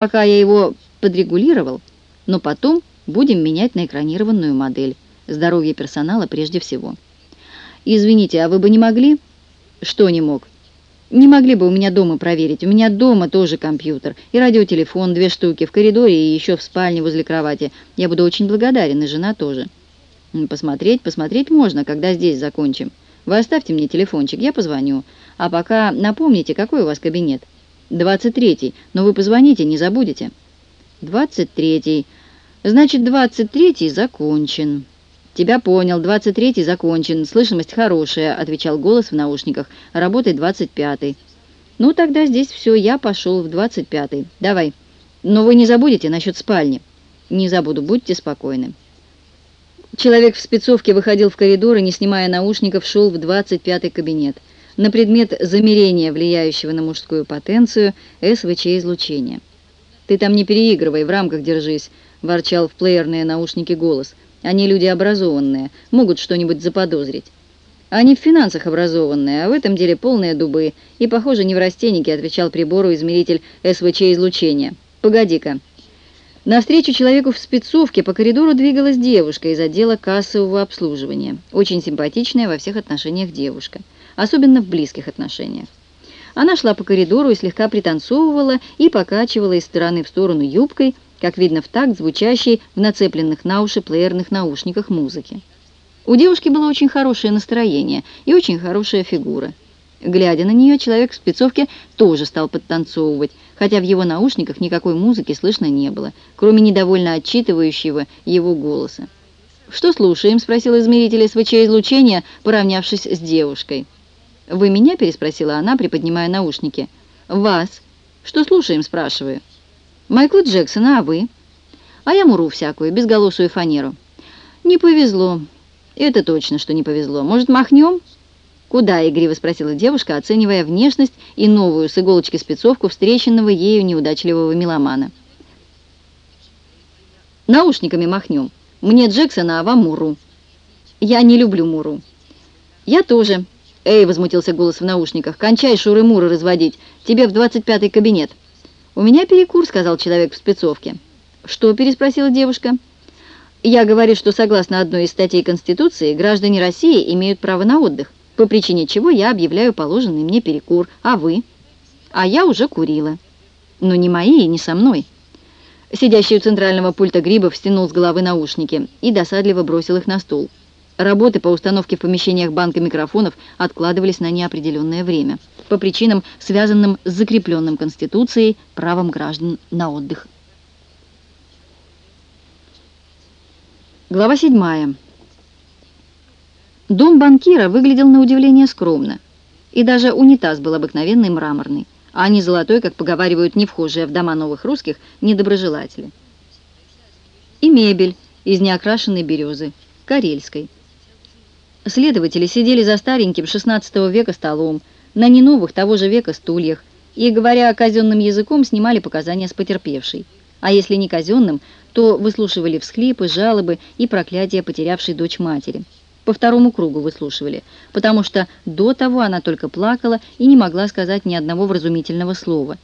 Пока я его подрегулировал, но потом будем менять на экранированную модель. Здоровье персонала прежде всего. Извините, а вы бы не могли? Что не мог? Не могли бы у меня дома проверить? У меня дома тоже компьютер и радиотелефон, две штуки, в коридоре и еще в спальне возле кровати. Я буду очень благодарен, и жена тоже. Посмотреть, посмотреть можно, когда здесь закончим. Вы оставьте мне телефончик, я позвоню. А пока напомните, какой у вас кабинет. «Двадцать третий, но вы позвоните, не забудете». «Двадцать третий. Значит, двадцать третий закончен». «Тебя понял, двадцать третий закончен, слышимость хорошая», — отвечал голос в наушниках. «Работает двадцать пятый». «Ну, тогда здесь все, я пошел в двадцать пятый. Давай. Но вы не забудете насчет спальни». «Не забуду, будьте спокойны». Человек в спецовке выходил в коридор и, не снимая наушников, шел в двадцать пятый кабинет на предмет замерения, влияющего на мужскую потенцию, СВЧ-излучения. «Ты там не переигрывай, в рамках держись», — ворчал в плеерные наушники голос. «Они люди образованные, могут что-нибудь заподозрить». «Они в финансах образованные, а в этом деле полные дубы, и, похоже, не в растенике», — отвечал прибору измеритель СВЧ-излучения. «Погоди-ка». Навстречу человеку в спецовке по коридору двигалась девушка из отдела кассового обслуживания. Очень симпатичная во всех отношениях девушка особенно в близких отношениях. Она шла по коридору и слегка пританцовывала и покачивала из стороны в сторону юбкой, как видно в такт звучащей в нацепленных на уши плеерных наушниках музыки. У девушки было очень хорошее настроение и очень хорошая фигура. Глядя на нее, человек в спецовке тоже стал подтанцовывать, хотя в его наушниках никакой музыки слышно не было, кроме недовольно отчитывающего его голоса. «Что слушаем?» — спросил измеритель СВЧ-излучения, поравнявшись с девушкой. «Вы меня?» — переспросила она, приподнимая наушники. «Вас. Что слушаем?» — спрашиваю. «Майкла Джексона, а вы?» «А я муру всякую, безголосую фанеру». «Не повезло». «Это точно, что не повезло. Может, махнем?» «Куда?» — игриво спросила девушка, оценивая внешность и новую с иголочки спецовку встреченного ею неудачливого меломана. «Наушниками махнем. Мне Джексона, а вам Муру». «Я не люблю Муру». «Я тоже». «Эй!» — возмутился голос в наушниках. «Кончай шуры-муры разводить! Тебе в двадцать пятый кабинет!» «У меня перекур», — сказал человек в спецовке. «Что?» — переспросила девушка. «Я говорю, что согласно одной из статей Конституции, граждане России имеют право на отдых, по причине чего я объявляю положенный мне перекур. А вы?» «А я уже курила». «Но не мои и не со мной». Сидящий у центрального пульта Грибов стянул с головы наушники и досадливо бросил их на стол. Работы по установке в помещениях банка микрофонов откладывались на неопределенное время по причинам, связанным с закрепленным Конституцией правом граждан на отдых. Глава 7. Дом банкира выглядел на удивление скромно, и даже унитаз был обыкновенный мраморный, а не золотой, как поговаривают не вхожие в дома новых русских недоброжелатели. И мебель из неокрашенной березы, карельской, Следователи сидели за стареньким XVI века столом, на неновых того же века стульях, и, говоря казенным языком, снимали показания с потерпевшей. А если не казенным, то выслушивали всхлипы, жалобы и проклятия потерявшей дочь матери. По второму кругу выслушивали, потому что до того она только плакала и не могла сказать ни одного вразумительного слова.